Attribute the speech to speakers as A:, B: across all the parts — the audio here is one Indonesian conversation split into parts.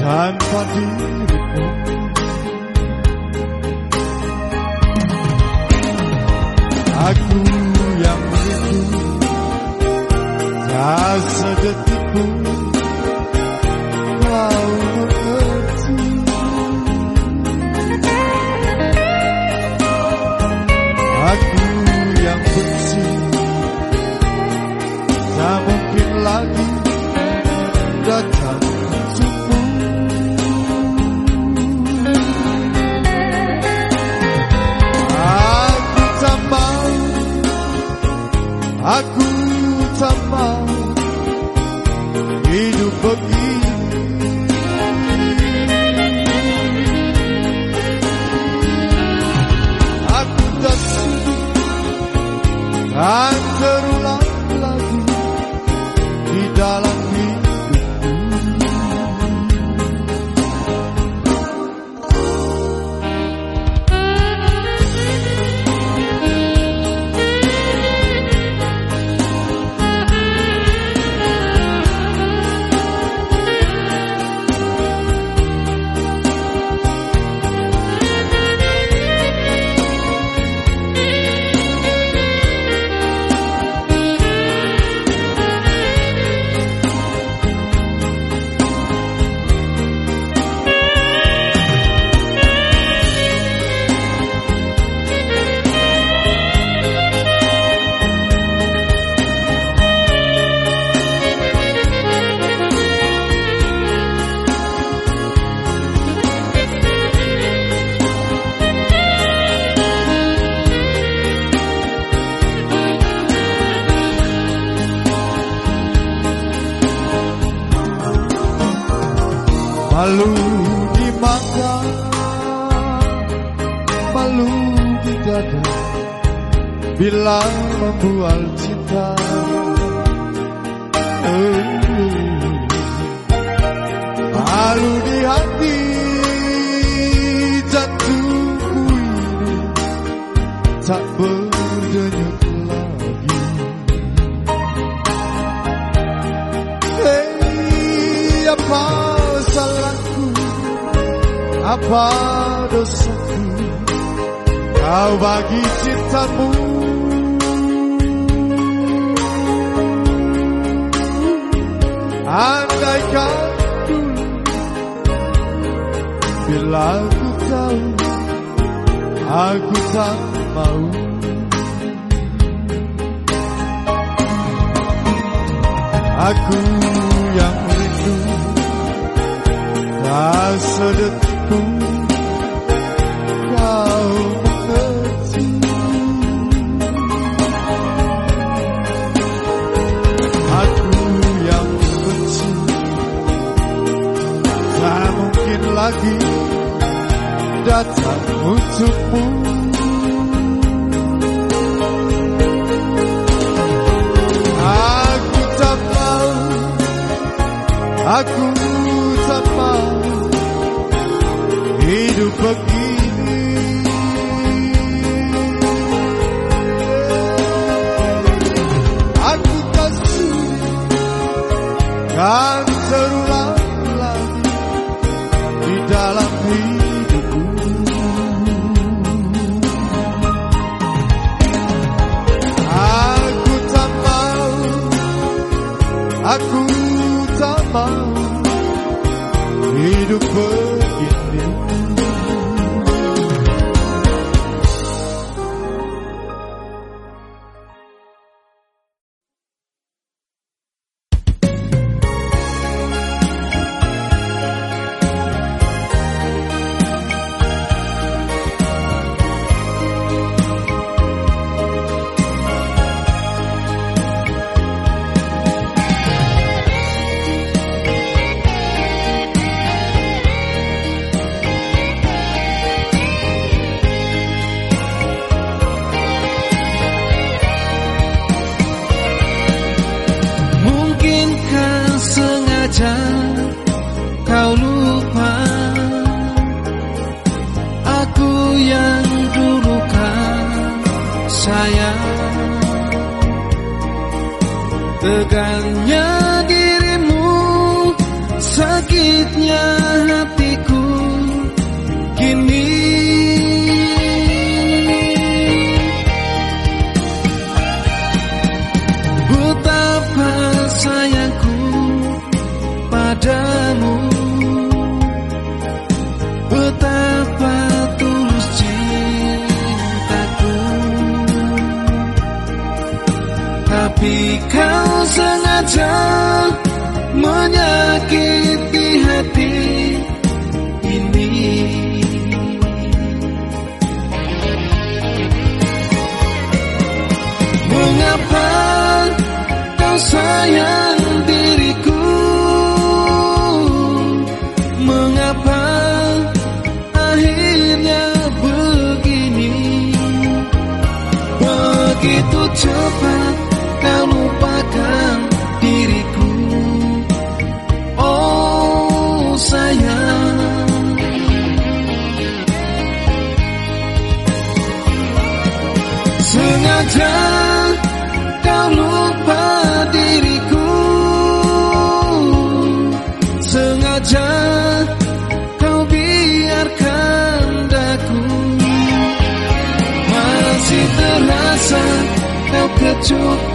A: tanpa dirimu aku yang rindu tak sedetik pun aku Malu dimakan Malu di dada Bila membual cinta Malu di hati Jantungku ini Tak berdenyut lagi Hei, apa? Apa dosaku? Kau bagi cintamu. Andaikan dulu Bila aku tahu Aku tak mau. Aku yang rindu Tak sedetik lagi Datang untukmu. Aku tak mau Aku begini. Aku tak sudi Kan terulang lagi Di dalam hidupku. Aku tak mau Aku
B: yang dulu kan saya. Tegangnya sayang kau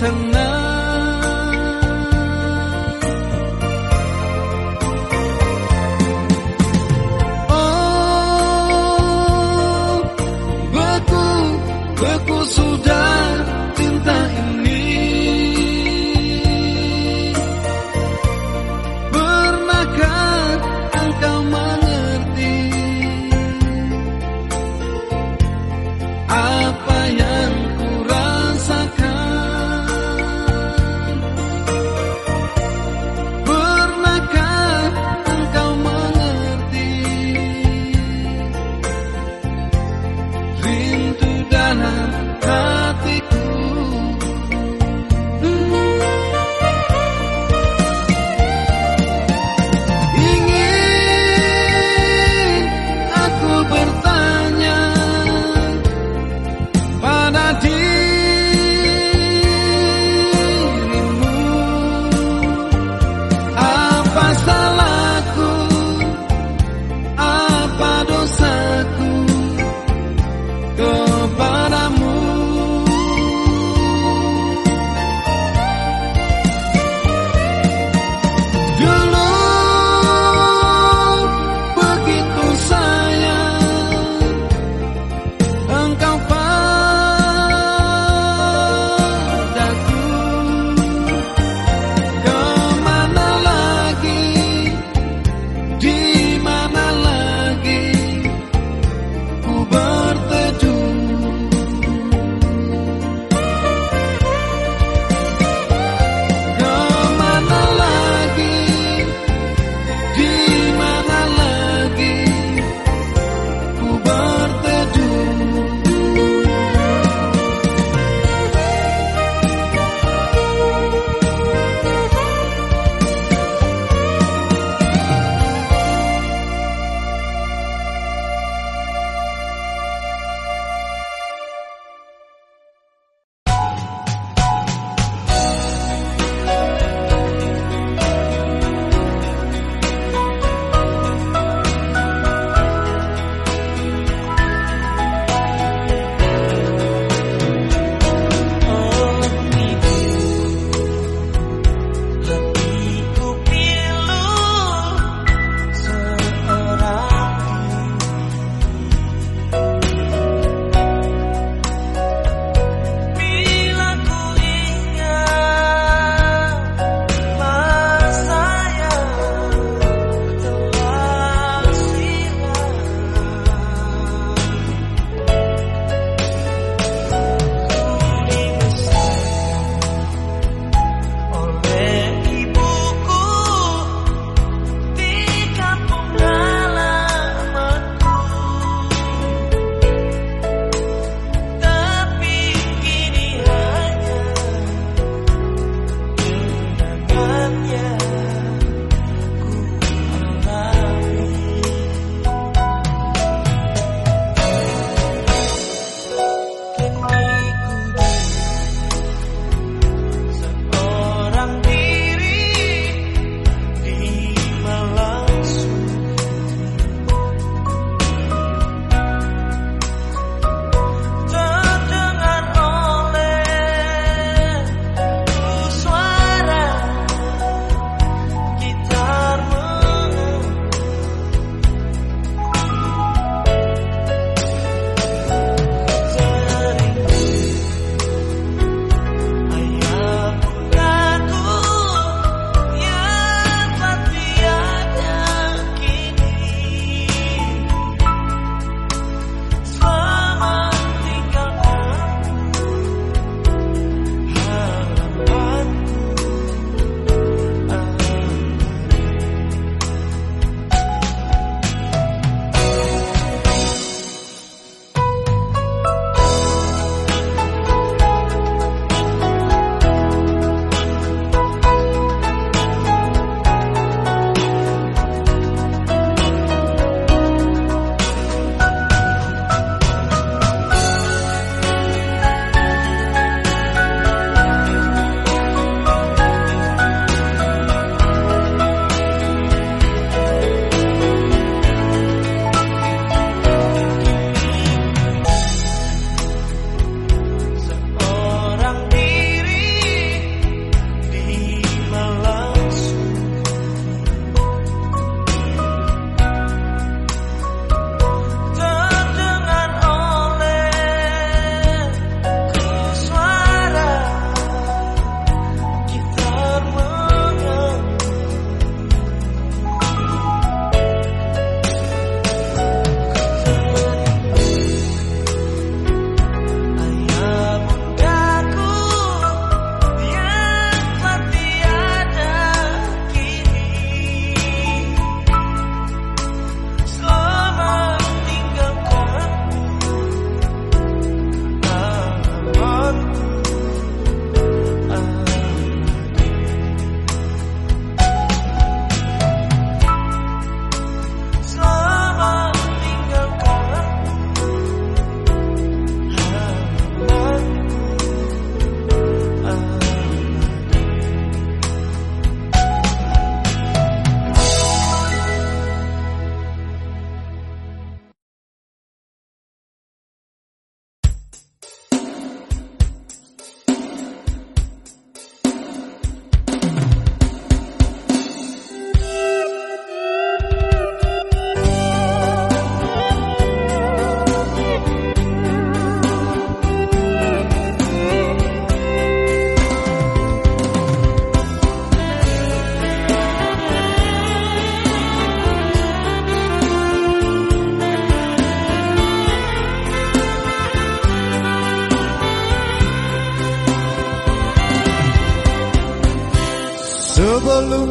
B: di sana.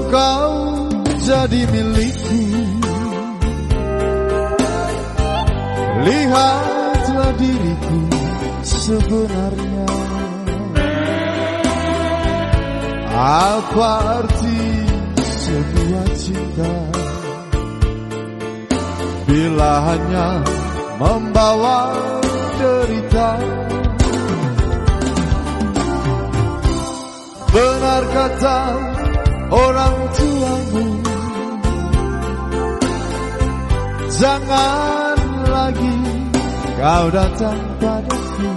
A: Kau jadi milikku. Lihatlah diriku sebenarnya. Apa arti sebuah cinta bila hanya membawa derita? Benar kata orang tuamu Jangan lagi kau datang padaku.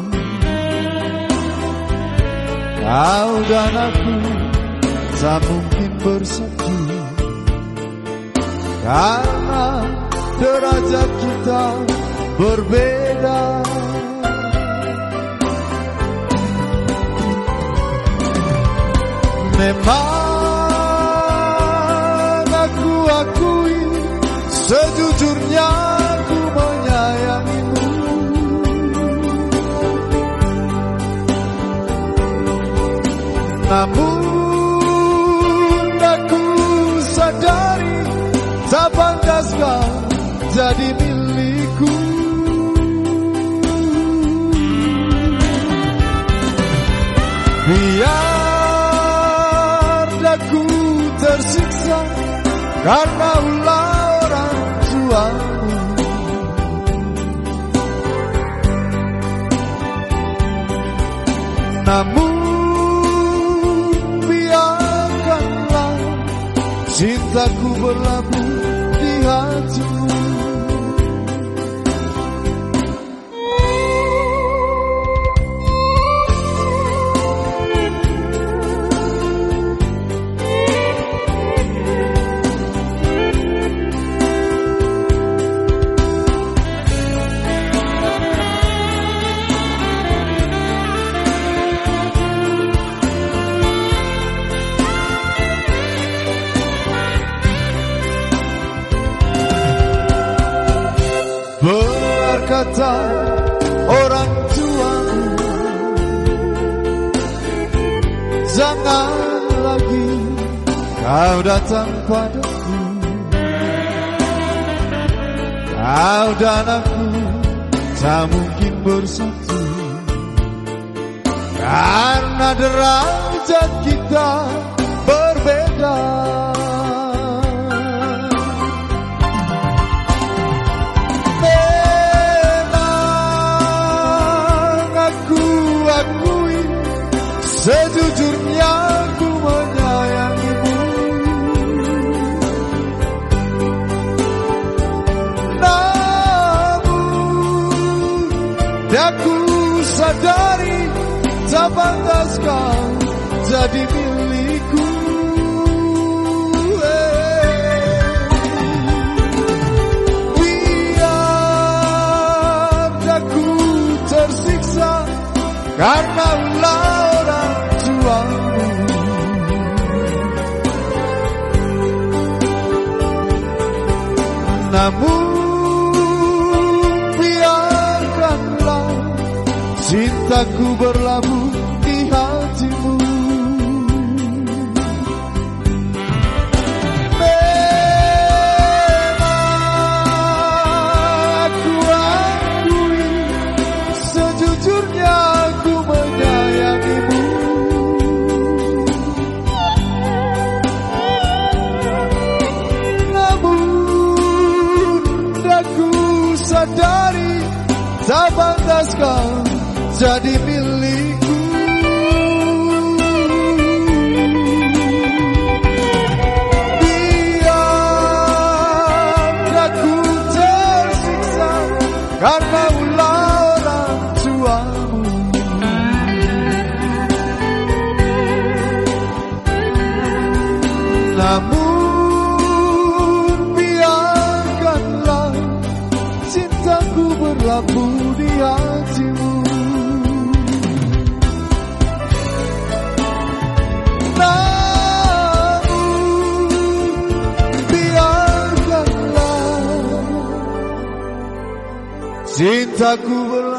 A: Kau dan aku tak mungkin bersatu Karena derajat kita berbeda. Memang Sejujurnya aku menyayangimu. Namun aku sadari Tak pantas kau jadi milikku. Biar daku tersiksa Karena Cintaku berlabuh kau datang padaku. Kau dan aku tak mungkin bersatu Karena derajat kita berbeda. Memang aku akui Sejujurnya sadari Tak pantas kau jadi milikku. Biar aku tersiksa Karena Cintaku berlabuh di hatimu. Memang aku akui cintaku